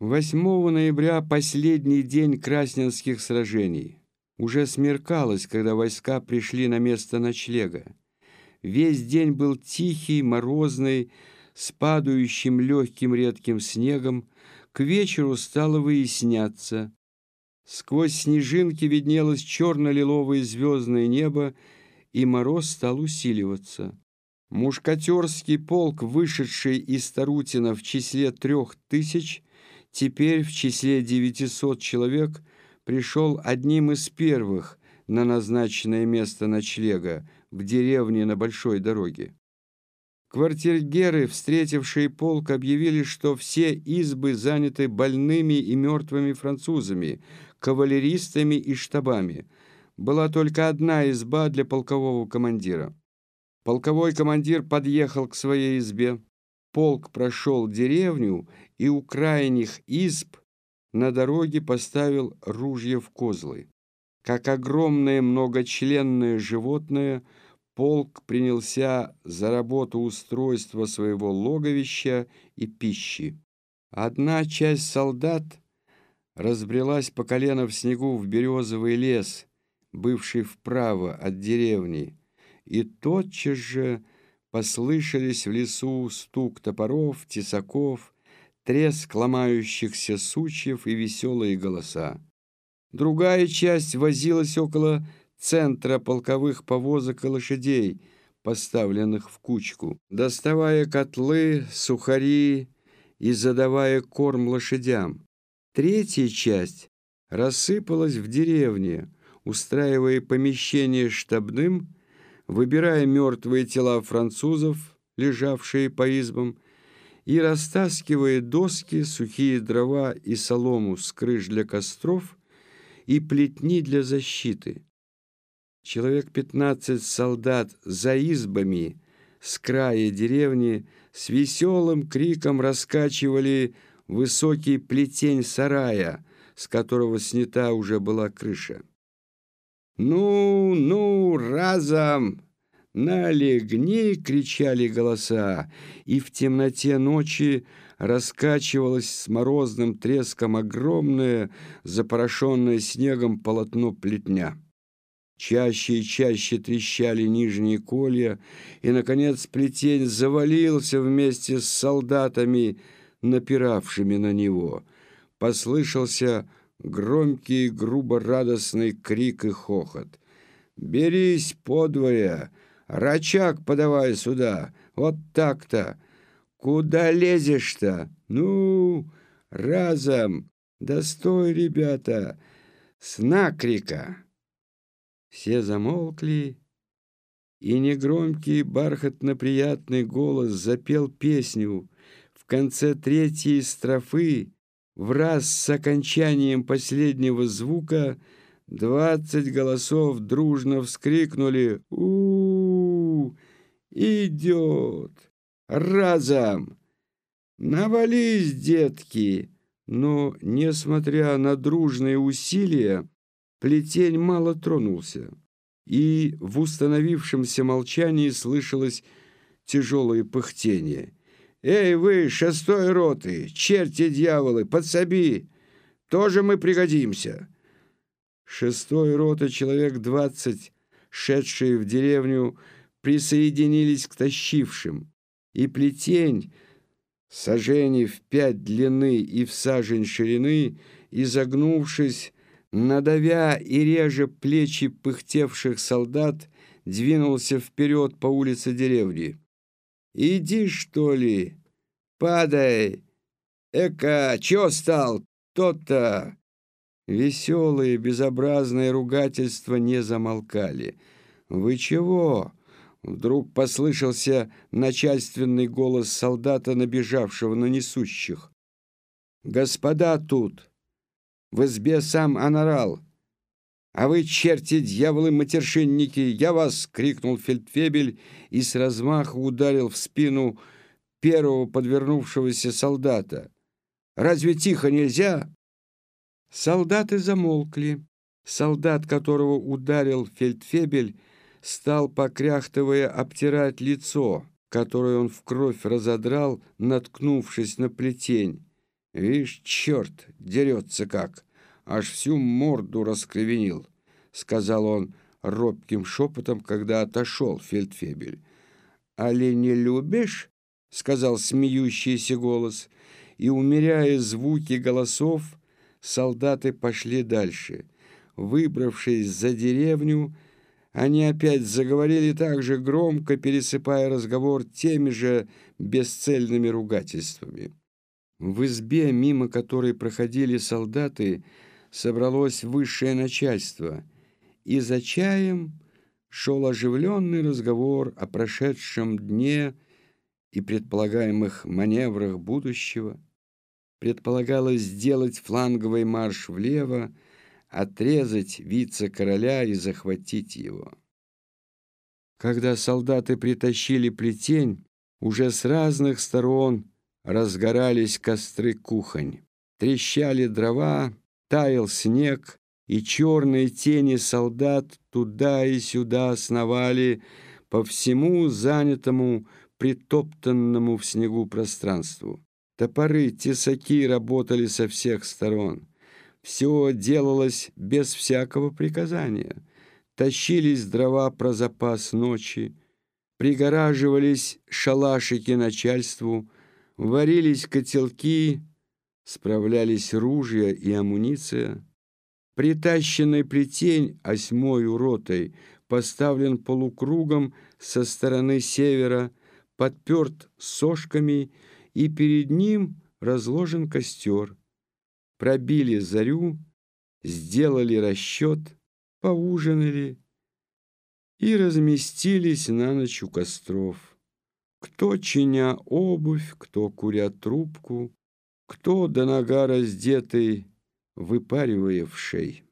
8 ноября – последний день Красненских сражений. Уже смеркалось, когда войска пришли на место ночлега. Весь день был тихий, морозный, с падающим легким редким снегом. К вечеру стало выясняться. Сквозь снежинки виднелось черно-лиловое звездное небо, и мороз стал усиливаться. Мушкатерский полк, вышедший из Тарутина в числе трех тысяч, теперь в числе 900 человек пришел одним из первых на назначенное место ночлега в деревне на большой дороге. Квартиргеры, встретившие полк, объявили, что все избы заняты больными и мертвыми французами, кавалеристами и штабами. Была только одна изба для полкового командира. Полковой командир подъехал к своей избе. Полк прошел деревню и у крайних изб на дороге поставил ружья в козлы. Как огромное многочленное животное, полк принялся за работу устройства своего логовища и пищи. Одна часть солдат разбрелась по колено в снегу в березовый лес, бывший вправо от деревни, и тотчас же послышались в лесу стук топоров, тесаков, треск ломающихся сучьев и веселые голоса. Другая часть возилась около центра полковых повозок и лошадей, поставленных в кучку, доставая котлы, сухари и задавая корм лошадям. Третья часть рассыпалась в деревне, устраивая помещение штабным, выбирая мертвые тела французов, лежавшие по избам, и растаскивая доски, сухие дрова и солому с крыш для костров и плетни для защиты. Человек пятнадцать солдат за избами с края деревни с веселым криком раскачивали высокий плетень сарая, с которого снята уже была крыша. «Ну, ну, разом!» «Налегни!» — кричали голоса, и в темноте ночи раскачивалось с морозным треском огромное, запорошенное снегом полотно плетня. Чаще и чаще трещали нижние колья, и, наконец, плетень завалился вместе с солдатами, напиравшими на него. Послышался громкий, грубо-радостный крик и хохот. «Берись подвое!» Рачак подавай сюда. Вот так-то. Куда лезешь-то? Ну, разом. Да стой, ребята. С накрика. Все замолкли, и негромкий, бархатно-приятный голос запел песню. В конце третьей строфы, в раз с окончанием последнего звука, двадцать голосов дружно вскрикнули «У-у-у!» идет. Разом! Навались, детки! Но, несмотря на дружные усилия, плетень мало тронулся, и в установившемся молчании слышалось тяжелое пыхтение. «Эй вы, шестой роты, черти-дьяволы, подсоби! Тоже мы пригодимся!» Шестой рота, человек двадцать, шедшие в деревню, присоединились к тащившим, и плетень, сажений в пять длины и в сажень ширины, изогнувшись, надавя и реже плечи пыхтевших солдат, двинулся вперед по улице деревни. «Иди, что ли? Падай! Эка, чё стал? Тот-то!» Веселые, безобразные ругательства не замолкали. «Вы чего?» Вдруг послышался начальственный голос солдата, набежавшего на несущих. «Господа тут! В избе сам анорал! А вы, черти, дьяволы, матершинники, я вас!» — крикнул фельдфебель и с размаху ударил в спину первого подвернувшегося солдата. «Разве тихо нельзя?» Солдаты замолкли. Солдат, которого ударил фельдфебель, стал, покряхтывая, обтирать лицо, которое он в кровь разодрал, наткнувшись на плетень. Вишь, черт, дерется как, аж всю морду раскривенил, сказал он робким шепотом, когда отошел фельдфебель. «Али не любишь?» — сказал смеющийся голос, и, умеряя звуки голосов, солдаты пошли дальше. Выбравшись за деревню, они опять заговорили так же громко, пересыпая разговор теми же бесцельными ругательствами. В избе, мимо которой проходили солдаты, собралось высшее начальство, и за чаем шел оживленный разговор о прошедшем дне и предполагаемых маневрах будущего. Предполагалось сделать фланговый марш влево, отрезать вице-короля и захватить его. Когда солдаты притащили плетень, уже с разных сторон разгорались костры кухонь. Трещали дрова, таял снег, и черные тени солдат туда и сюда сновали по всему занятому, притоптанному в снегу пространству. Топоры, тесаки работали со всех сторон. Все делалось без всякого приказания. Тащились дрова про запас ночи, пригораживались шалашики начальству, варились котелки, справлялись ружья и амуниция. Притащенный плетень осьмой ротой поставлен полукругом со стороны севера, подперт сошками, и перед ним разложен костер пробили зарю, сделали расчет, поужинали и разместились на ночь у костров. Кто, чиня обувь, кто, куря трубку, кто до нога раздетый, выпаривая в шей.